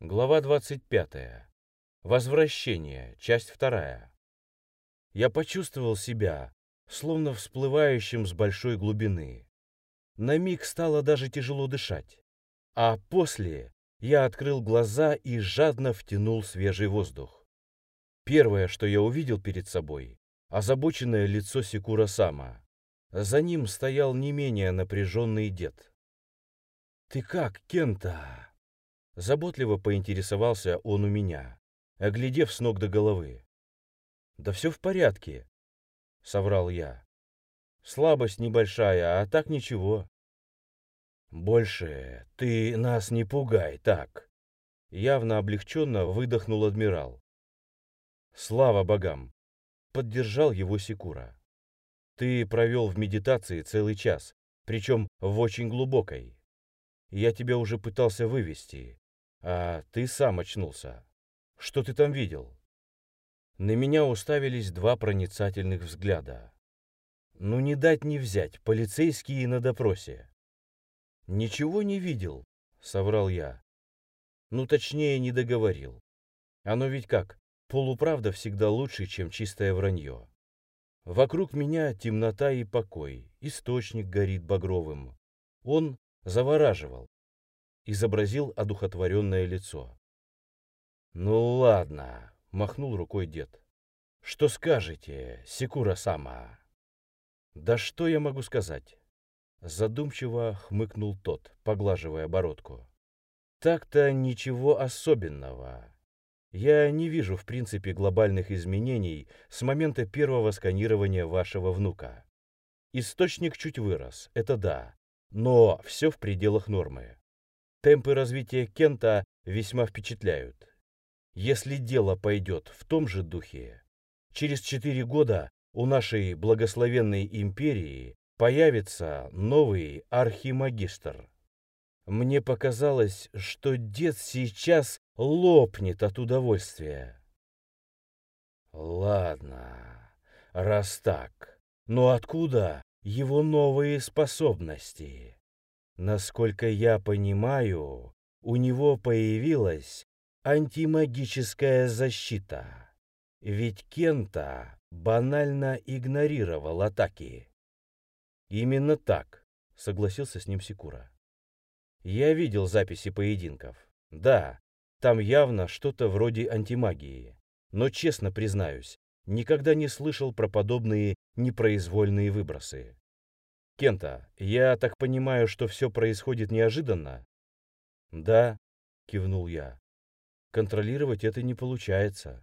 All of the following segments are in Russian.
Глава 25. Возвращение. Часть вторая. Я почувствовал себя, словно всплывающим с большой глубины. На миг стало даже тяжело дышать. А после я открыл глаза и жадно втянул свежий воздух. Первое, что я увидел перед собой, озабоченное лицо Секура Сама. За ним стоял не менее напряженный дед. «Ты как, Кента?» Заботливо поинтересовался он у меня, оглядев с ног до головы. «Да все в порядке», — соврал я. «Слабость небольшая, а так ничего». «Больше ты нас не пугай так», — явно облегченно выдохнул адмирал. «Слава богам!» — поддержал его Секура. «Ты провел в медитации целый час, причем в очень глубокой. Я тебя уже пытался вывести, а ты сам очнулся. Что ты там видел? На меня уставились два проницательных взгляда. Ну не дать не взять, полицейские на допросе. Ничего не видел, соврал я. Ну точнее не договорил. Оно ведь как, полуправда всегда лучше, чем чистое вранье. Вокруг меня темнота и покой, источник горит багровым. Он завораживал, изобразил одухотворенное лицо. «Ну ладно», — махнул рукой дед. «Что скажете, Секура-сама?» «Да что я могу сказать?» Задумчиво хмыкнул тот, поглаживая бородку. «Так-то ничего особенного. Я не вижу, в принципе, глобальных изменений с момента первого сканирования вашего внука. Источник чуть вырос, это да, но все в пределах нормы. Темпы развития Кента весьма впечатляют. Если дело пойдет в том же духе, через четыре года у нашей благословенной империи появится новый архимагистр. Мне показалось, что дед сейчас лопнет от удовольствия. Ладно, раз так, но откуда его новые способности? Насколько я понимаю, у него появилась антимагическая защита. Ведь Кента банально игнорировал атаки. Именно так, согласился с ним Секура. Я видел записи поединков. Да, там явно что-то вроде антимагии. Но честно признаюсь, никогда не слышал про подобные непроизвольные выбросы. «Кента, я так понимаю, что все происходит неожиданно?» «Да», — кивнул я. «Контролировать это не получается.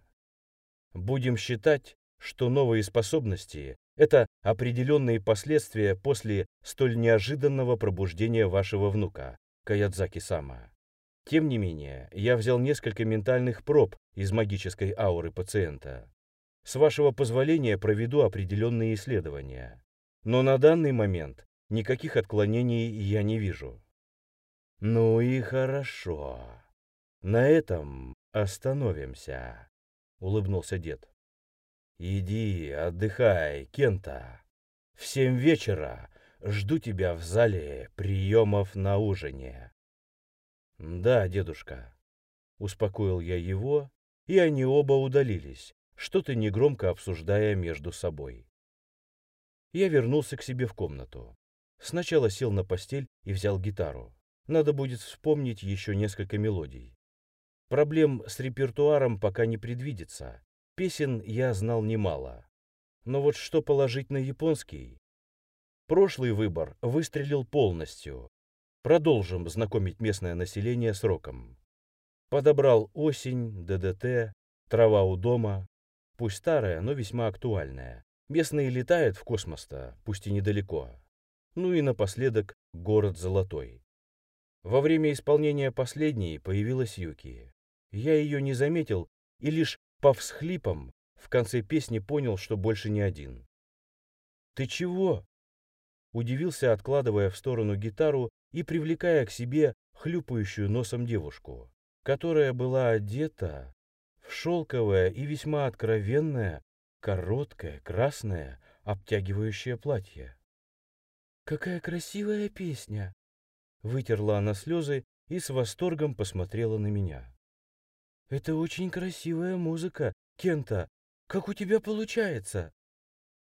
Будем считать, что новые способности — это определенные последствия после столь неожиданного пробуждения вашего внука, Каядзаки-сама. Тем не менее, я взял несколько ментальных проб из магической ауры пациента. С вашего позволения проведу определенные исследования но на данный момент никаких отклонений я не вижу. Ну и хорошо. На этом остановимся, улыбнулся дед. Иди, отдыхай, Кента. В семь вечера жду тебя в зале приемов на ужине. Да, дедушка. Успокоил я его, и они оба удалились, что-то негромко обсуждая между собой я вернулся к себе в комнату. Сначала сел на постель и взял гитару. Надо будет вспомнить еще несколько мелодий. Проблем с репертуаром пока не предвидится. Песен я знал немало. Но вот что положить на японский? Прошлый выбор выстрелил полностью. Продолжим знакомить местное население с роком. Подобрал осень, ДДТ, трава у дома. Пусть старая, но весьма актуальная. Местные летают в космос-то, пусть и недалеко. Ну и напоследок город Золотой. Во время исполнения последней появилась Юки. Я ее не заметил и лишь по всхлипам в конце песни понял, что больше не один. «Ты чего?» Удивился, откладывая в сторону гитару и привлекая к себе хлюпающую носом девушку, которая была одета в шелковое и весьма откровенное короткое, красное, обтягивающее платье. «Какая красивая песня!» Вытерла она слезы и с восторгом посмотрела на меня. Это очень красивая музыка, Кента. Как у тебя получается?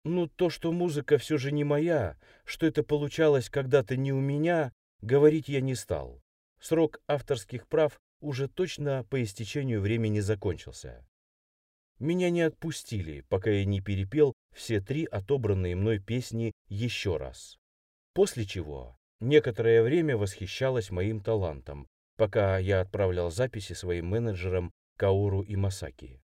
Ну, то, что музыка все же не моя, что это получалось когда-то не у меня, говорить я не стал. Срок авторских прав уже точно по истечению времени закончился. Меня не отпустили, пока я не перепел все три отобранные мной песни еще раз. После чего некоторое время восхищалась моим талантом, пока я отправлял записи своим менеджерам Кауру и Масаки.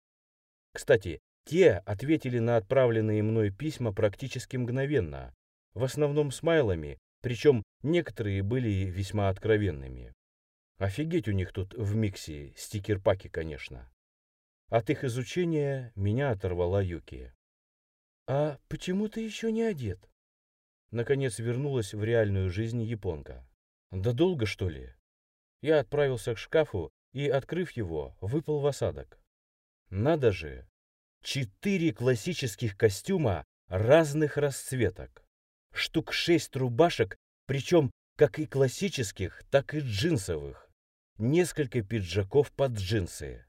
Кстати, те ответили на отправленные мной письма практически мгновенно, в основном смайлами, причем некоторые были весьма откровенными. Офигеть у них тут в миксе стикер-паки, конечно. От их изучения меня оторвала Юки. «А почему ты еще не одет?» Наконец вернулась в реальную жизнь японка. «Да долго, что ли?» Я отправился к шкафу и, открыв его, выпал в осадок. Надо же! Четыре классических костюма разных расцветок. Штук шесть рубашек, причем как и классических, так и джинсовых. Несколько пиджаков под джинсы.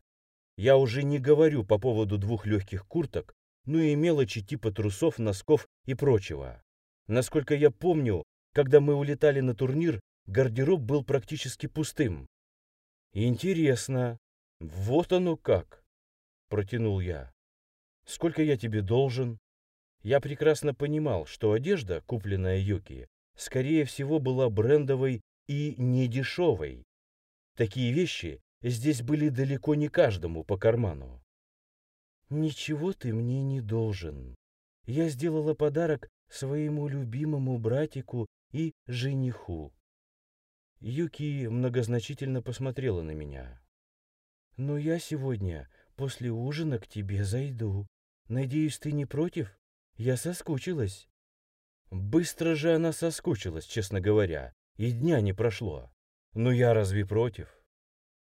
Я уже не говорю по поводу двух легких курток, ну и мелочи типа трусов, носков и прочего. Насколько я помню, когда мы улетали на турнир, гардероб был практически пустым. Интересно, вот оно как, протянул я. Сколько я тебе должен? Я прекрасно понимал, что одежда, купленная Юки, скорее всего была брендовой и недешевой. Такие вещи здесь были далеко не каждому по карману. «Ничего ты мне не должен. Я сделала подарок своему любимому братику и жениху». Юки многозначительно посмотрела на меня. «Но я сегодня после ужина к тебе зайду. Надеюсь, ты не против? Я соскучилась». Быстро же она соскучилась, честно говоря, и дня не прошло. Но я разве против?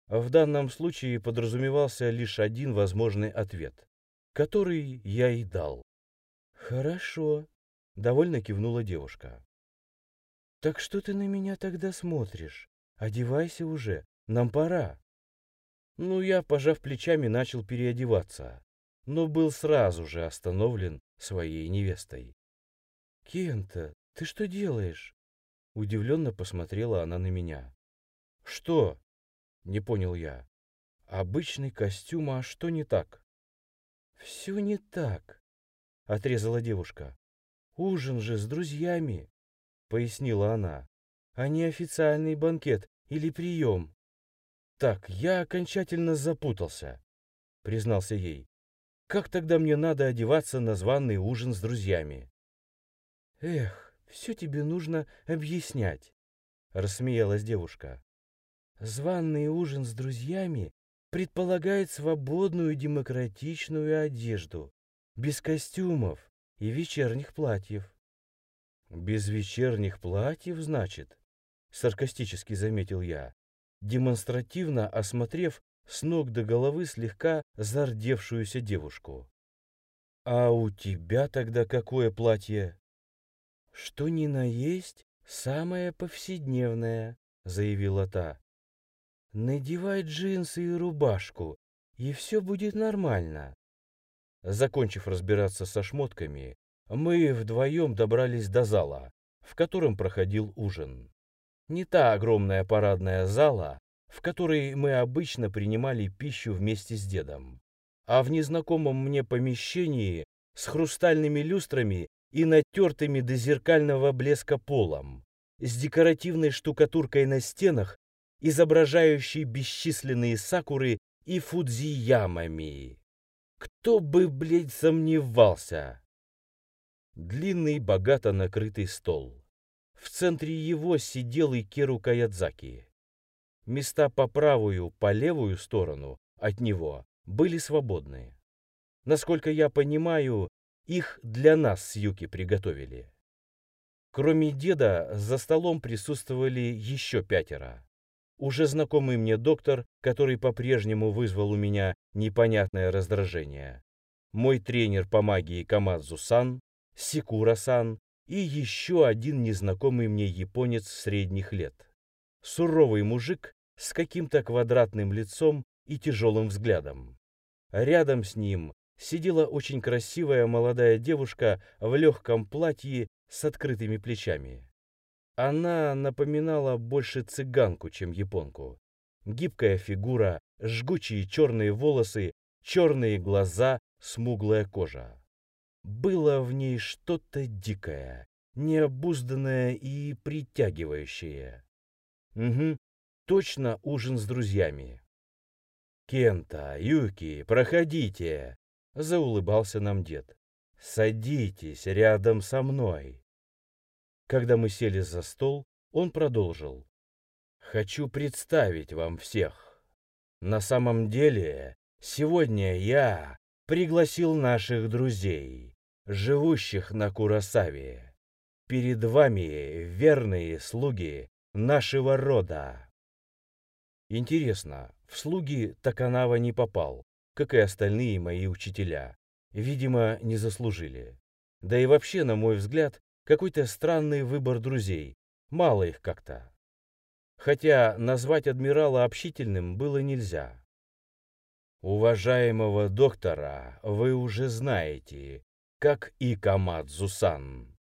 В данном случае подразумевался лишь один возможный ответ, который я и дал. «Хорошо», — довольно кивнула девушка. «Так что ты на меня тогда смотришь? Одевайся уже, нам пора». Ну, я, пожав плечами, начал переодеваться, но был сразу же остановлен своей невестой. «Кента, ты что делаешь?» Удивленно посмотрела она на меня. «Что?» Не понял я. Обычный костюм, а что не так? Все не так, отрезала девушка. Ужин же с друзьями, пояснила она, а не официальный банкет или прием. Так, я окончательно запутался, признался ей. Как тогда мне надо одеваться на званый ужин с друзьями? Эх, все тебе нужно объяснять, рассмеялась девушка. Званный ужин с друзьями предполагает свободную демократичную одежду, без костюмов и вечерних платьев. «Без вечерних платьев, значит?» — саркастически заметил я, демонстративно осмотрев с ног до головы слегка зардевшуюся девушку. «А у тебя тогда какое платье?» «Что ни на есть, самое повседневное», — заявила та. Надевай джинсы и рубашку, и все будет нормально. Закончив разбираться со шмотками, мы вдвоем добрались до зала, в котором проходил ужин. Не та огромная парадная зала, в которой мы обычно принимали пищу вместе с дедом, а в незнакомом мне помещении с хрустальными люстрами и натертыми до зеркального блеска полом, с декоративной штукатуркой на стенах изображающий бесчисленные сакуры и фудзиямами. Кто бы, блядь, сомневался? Длинный, богато накрытый стол. В центре его сидел Икеру Каядзаки. Места по правую, по левую сторону от него были свободны. Насколько я понимаю, их для нас с Юки приготовили. Кроме деда, за столом присутствовали еще пятеро уже знакомый мне доктор, который по-прежнему вызвал у меня непонятное раздражение, мой тренер по магии Камадзу-сан, Сикура-сан и еще один незнакомый мне японец средних лет. Суровый мужик с каким-то квадратным лицом и тяжелым взглядом. Рядом с ним сидела очень красивая молодая девушка в легком платье с открытыми плечами. Она напоминала больше цыганку, чем японку. Гибкая фигура, жгучие черные волосы, черные глаза, смуглая кожа. Было в ней что-то дикое, необузданное и притягивающее. Угу, точно ужин с друзьями. «Кента, Юки, проходите!» — заулыбался нам дед. «Садитесь рядом со мной». Когда мы сели за стол, он продолжил. «Хочу представить вам всех. На самом деле, сегодня я пригласил наших друзей, живущих на Курасаве. Перед вами верные слуги нашего рода. Интересно, в слуги Таканава не попал, как и остальные мои учителя. Видимо, не заслужили. Да и вообще, на мой взгляд, какой-то странный выбор друзей. Мало их как-то. Хотя назвать адмирала общительным было нельзя. Уважаемого доктора вы уже знаете, как и Камадзу-сан.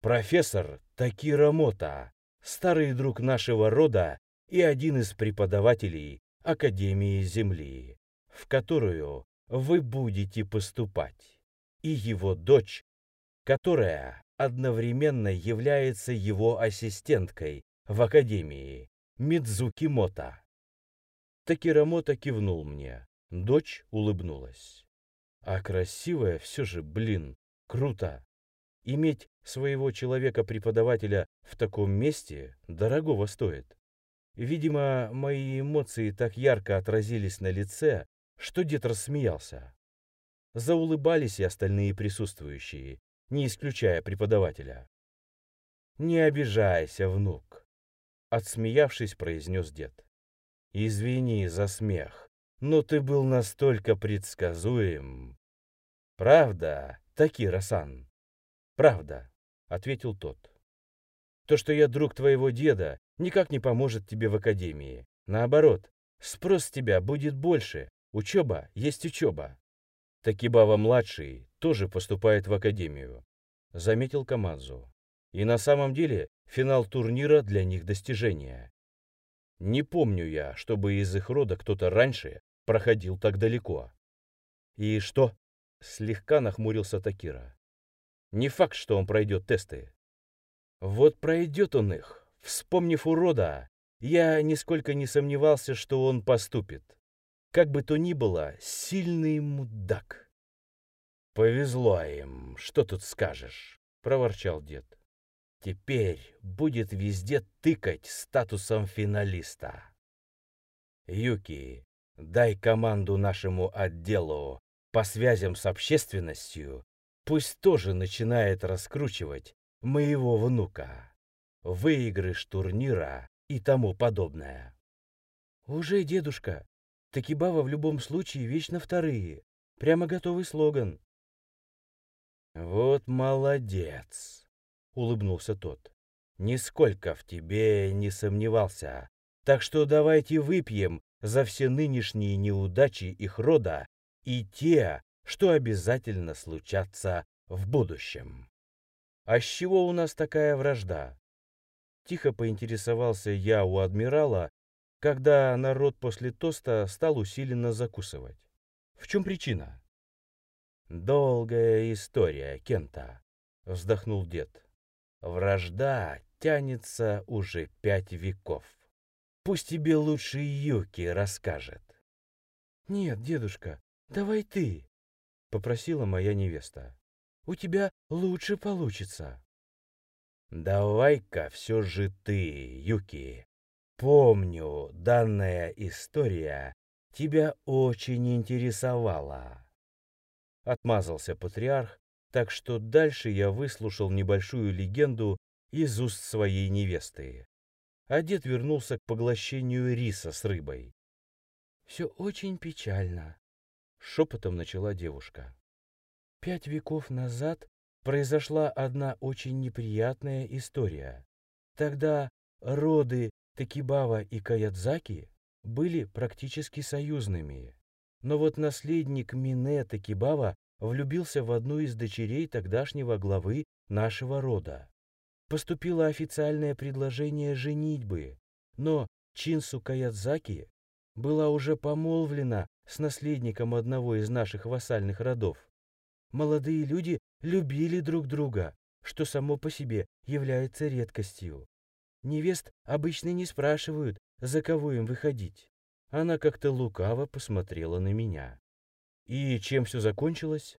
Профессор Такира Мота, старый друг нашего рода и один из преподавателей Академии Земли, в которую вы будете поступать, и его дочь, которая одновременно является его ассистенткой в Академии, Мидзуки Мота. Такира Мота кивнул мне. Дочь улыбнулась. А красивая все же, блин, круто. Иметь своего человека-преподавателя в таком месте дорогого стоит. Видимо, мои эмоции так ярко отразились на лице, что дед рассмеялся. Заулыбались и остальные присутствующие, не исключая преподавателя. «Не обижайся, внук», — отсмеявшись, произнес дед. «Извини за смех, но ты был настолько предсказуем». «Правда, Такира-сан?» «Правда», — ответил тот. «То, что я друг твоего деда, никак не поможет тебе в академии. Наоборот, спрос с тебя будет больше. Учеба есть учеба. Такибава-младший тоже поступает в академию», — заметил Камадзу. «И на самом деле финал турнира для них достижение. Не помню я, чтобы из их рода кто-то раньше проходил так далеко». «И что?» — слегка нахмурился Такира. Не факт, что он пройдет тесты. Вот пройдет он их. Вспомнив урода, я нисколько не сомневался, что он поступит. Как бы то ни было, сильный мудак. «Повезло им, что тут скажешь», — проворчал дед. «Теперь будет везде тыкать статусом финалиста». «Юки, дай команду нашему отделу по связям с общественностью Пусть тоже начинает раскручивать моего внука. Выигрыш турнира и тому подобное. Уже, дедушка. Такибава в любом случае вечно вторые. Прямо готовый слоган. Вот молодец, улыбнулся тот. Нисколько в тебе не сомневался. Так что давайте выпьем за все нынешние неудачи их рода и те, что обязательно случатся в будущем. А с чего у нас такая вражда? Тихо поинтересовался я у адмирала, когда народ после тоста стал усиленно закусывать. В чем причина? Долгая история, Кента, вздохнул дед. Вражда тянется уже пять веков. Пусть тебе лучше Юки расскажет. Нет, дедушка, давай ты, — попросила моя невеста. «У тебя лучше получится». «Давай-ка все же ты, Юки. Помню, данная история тебя очень интересовала». Отмазался патриарх, так что дальше я выслушал небольшую легенду из уст своей невесты. А дед вернулся к поглощению риса с рыбой. «Все очень печально», шепотом начала девушка. Пять веков назад произошла одна очень неприятная история. Тогда роды Такибава и Каядзаки были практически союзными. Но вот наследник Мине Такибава влюбился в одну из дочерей тогдашнего главы нашего рода. Поступило официальное предложение женитьбы, но Чинсу Каядзаки была уже помолвлена с наследником одного из наших вассальных родов. Молодые люди любили друг друга, что само по себе является редкостью. Невест обычно не спрашивают, за кого им выходить. Она как-то лукаво посмотрела на меня. И чем все закончилось?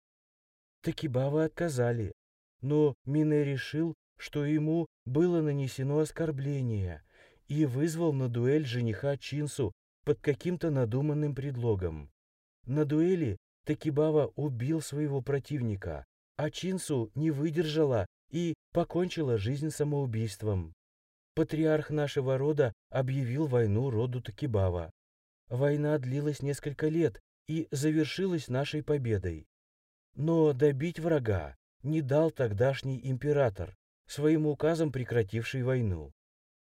Такибава отказали, но Мине решил, что ему было нанесено оскорбление, и вызвал на дуэль жениха Чинсу под каким-то надуманным предлогом. На дуэли Такибава убил своего противника, а Чинсу не выдержала и покончила жизнь самоубийством. Патриарх нашего рода объявил войну роду Такибава. Война длилась несколько лет и завершилась нашей победой. Но добить врага не дал тогдашний император, своим указом прекративший войну.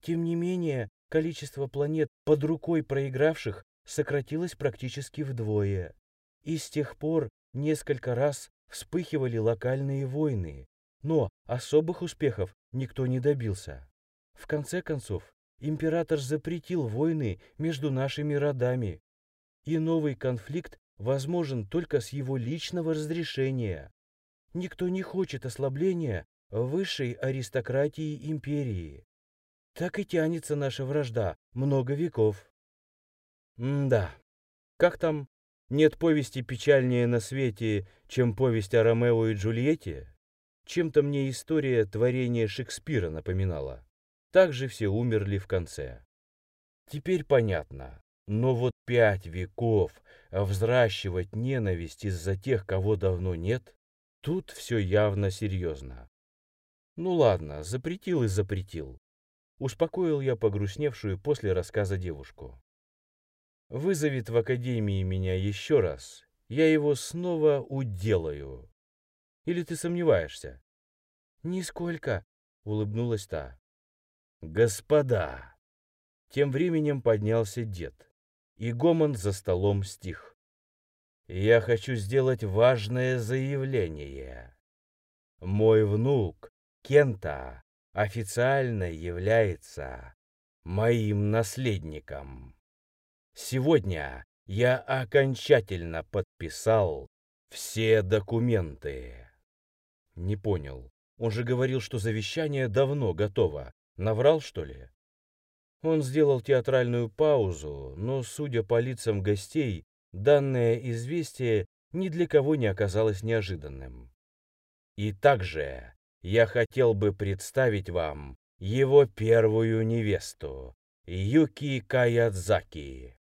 Тем не менее, количество планет под рукой проигравших сократилось практически вдвое. И с тех пор несколько раз вспыхивали локальные войны, но особых успехов никто не добился. В конце концов, император запретил войны между нашими родами, и новый конфликт возможен только с его личного разрешения. Никто не хочет ослабления высшей аристократии империи. Так и тянется наша вражда много веков. М-да. Как там? Нет повести печальнее на свете, чем повесть о Ромео и Джульетте? Чем-то мне история творения Шекспира напоминала. Так же все умерли в конце. Теперь понятно. Но вот пять веков взращивать ненависть из-за тех, кого давно нет, тут все явно серьезно. Ну ладно, запретил и запретил. Успокоил я погрустневшую после рассказа девушку. Вызовет в академии меня еще раз, я его снова уделаю. Или ты сомневаешься? Нисколько, улыбнулась та. Господа! Тем временем поднялся дед, и гомон за столом стих. Я хочу сделать важное заявление. Мой внук Кента официально является моим наследником. Сегодня я окончательно подписал все документы. Не понял. Он же говорил, что завещание давно готово. Наврал, что ли? Он сделал театральную паузу, но, судя по лицам гостей, данное известие ни для кого не оказалось неожиданным. И также я хотел бы представить вам его первую невесту, Юки Каядзаки.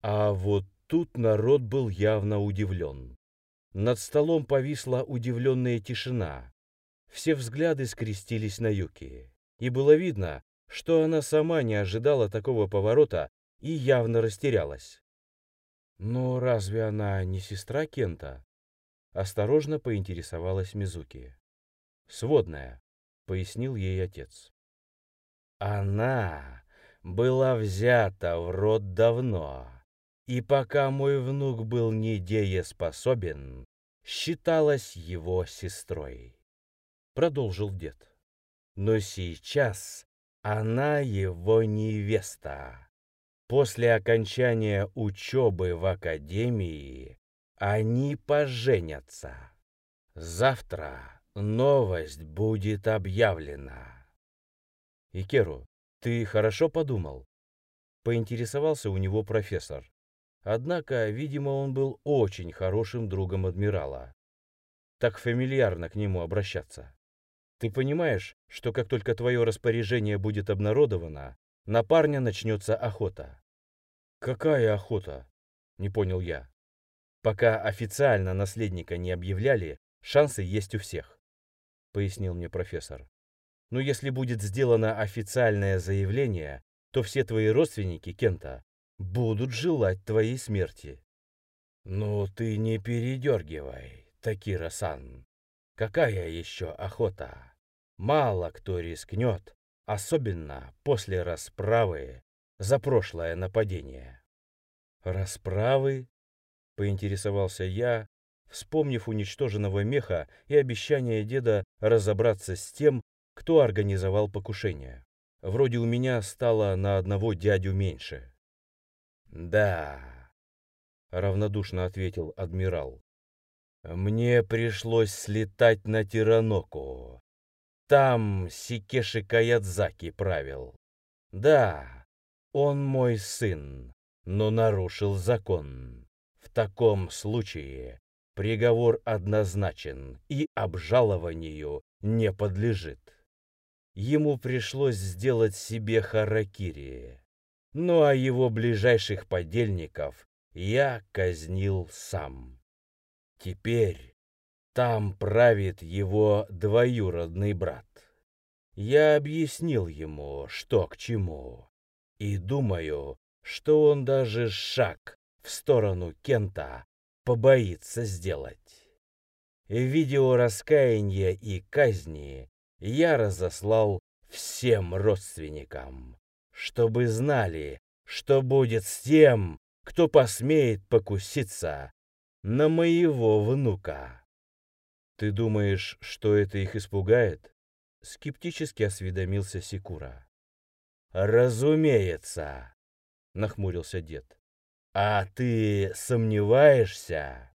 А вот тут народ был явно удивлен. Над столом повисла удивленная тишина. Все взгляды скрестились на Юки, и было видно, что она сама не ожидала такого поворота и явно растерялась. «Но разве она не сестра Кента?» Осторожно поинтересовалась Мизуки. «Сводная», — пояснил ей отец. «Она была взята в рот давно, и пока мой внук был недееспособен, считалась его сестрой», — продолжил дед. «Но сейчас она его невеста. После окончания учебы в академии они поженятся. Завтра Новость будет объявлена. Икеру, ты хорошо подумал? Поинтересовался у него профессор. Однако, видимо, он был очень хорошим другом адмирала. Так фамильярно к нему обращаться. Ты понимаешь, что как только твое распоряжение будет обнародовано, на парня начнется охота. Какая охота? Не понял я. Пока официально наследника не объявляли, шансы есть у всех пояснил мне профессор. Но если будет сделано официальное заявление, то все твои родственники, Кента, будут желать твоей смерти. Ну ты не передергивай, Такира-сан. Какая еще охота? Мало кто рискнет, особенно после расправы за прошлое нападение. «Расправы?» — поинтересовался я, вспомнив уничтоженного меха и обещание деда разобраться с тем, кто организовал покушение. Вроде у меня стало на одного дядю меньше. «Да», — равнодушно ответил адмирал. «Мне пришлось слетать на Тираноку. Там Сикеши Каядзаки правил. Да, он мой сын, но нарушил закон. В таком случае приговор однозначен и обжалованию не подлежит. Ему пришлось сделать себе харакири. Ну а его ближайших подельников я казнил сам. Теперь там правит его двоюродный брат. Я объяснил ему, что к чему, и думаю, что он даже шаг в сторону Кента побоится сделать. Видео раскаяния и казни я разослал всем родственникам, чтобы знали, что будет с тем, кто посмеет покуситься на моего внука. Ты думаешь, что это их испугает? Скептически осведомился Секура. Разумеется, нахмурился дед. А ты сомневаешься?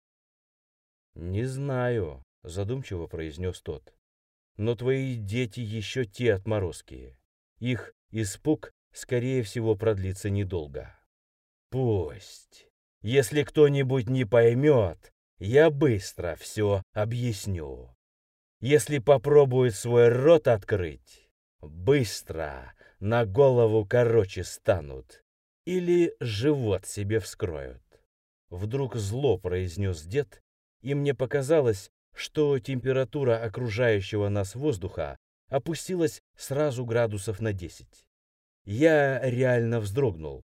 Не знаю, задумчиво произнес тот. Но твои дети еще те отморозки. Их испуг, скорее всего, продлится недолго. Пусть. Если кто-нибудь не поймет, я быстро все объясню. Если попробует свой рот открыть, быстро на голову короче станут или живот себе вскроют. Вдруг зло произнес дед, и мне показалось, что температура окружающего нас воздуха опустилась сразу градусов на 10. Я реально вздрогнул.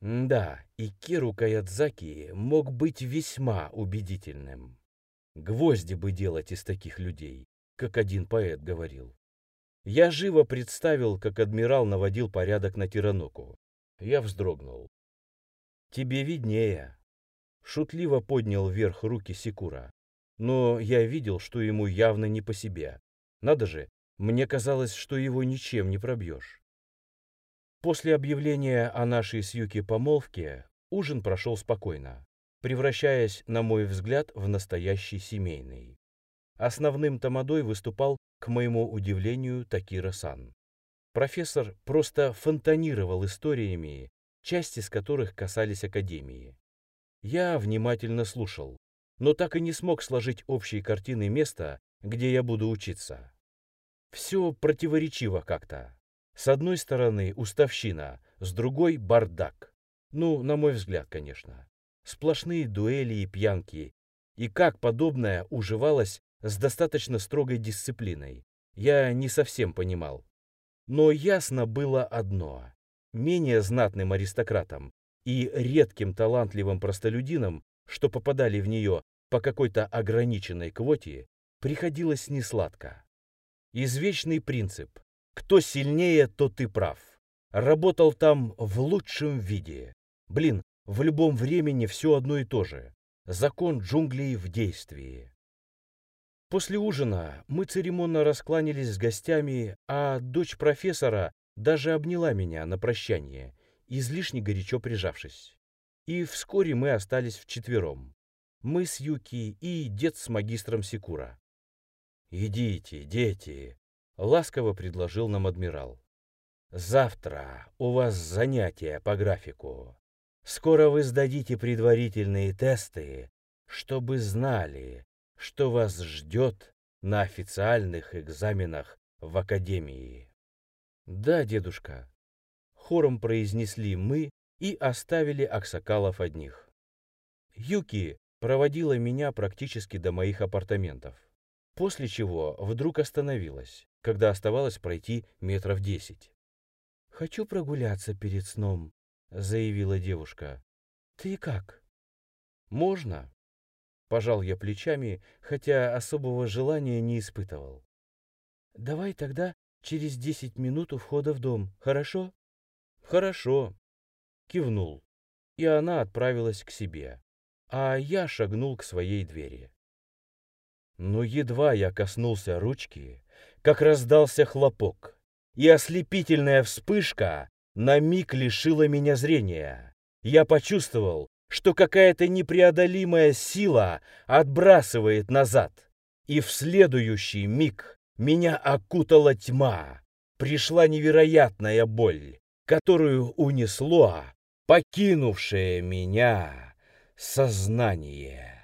Да, и Киру Каядзаки мог быть весьма убедительным. Гвозди бы делать из таких людей, как один поэт говорил. Я живо представил, как адмирал наводил порядок на Тираноку. Я вздрогнул. «Тебе виднее». Шутливо поднял вверх руки Секура но я видел, что ему явно не по себе. Надо же, мне казалось, что его ничем не пробьешь. После объявления о нашей с Юки помолвке ужин прошел спокойно, превращаясь, на мой взгляд, в настоящий семейный. Основным тамадой выступал, к моему удивлению, Такира-сан. Профессор просто фонтанировал историями, части из которых касались Академии. Я внимательно слушал, но так и не смог сложить общей картины места, где я буду учиться. Все противоречиво как-то. С одной стороны уставщина, с другой бардак. Ну, на мой взгляд, конечно. Сплошные дуэли и пьянки. И как подобное уживалось с достаточно строгой дисциплиной, я не совсем понимал. Но ясно было одно. Менее знатным аристократам и редким талантливым простолюдинам что попадали в нее по какой-то ограниченной квоте, приходилось несладко. Извечный принцип «кто сильнее, то ты прав» работал там в лучшем виде. Блин, в любом времени все одно и то же. Закон джунглей в действии. После ужина мы церемонно раскланялись с гостями, а дочь профессора даже обняла меня на прощание, излишне горячо прижавшись. И вскоре мы остались вчетвером. Мы с Юки и дед с магистром Секура. «Идите, дети», — ласково предложил нам адмирал. «Завтра у вас занятия по графику. Скоро вы сдадите предварительные тесты, чтобы знали, что вас ждет на официальных экзаменах в академии». «Да, дедушка», — хором произнесли мы, и оставили Аксакалов одних. Юки проводила меня практически до моих апартаментов, после чего вдруг остановилась, когда оставалось пройти метров десять. «Хочу прогуляться перед сном», — заявила девушка. «Ты как?» «Можно?» Пожал я плечами, хотя особого желания не испытывал. «Давай тогда через десять минут у входа в дом, хорошо?» «Хорошо», — кивнул, и она отправилась к себе, а я шагнул к своей двери. Но едва я коснулся ручки, как раздался хлопок, и ослепительная вспышка на миг лишила меня зрения. Я почувствовал, что какая-то непреодолимая сила отбрасывает назад, и в следующий миг меня окутала тьма. Пришла невероятная боль, которую унесло покинувшее меня сознание.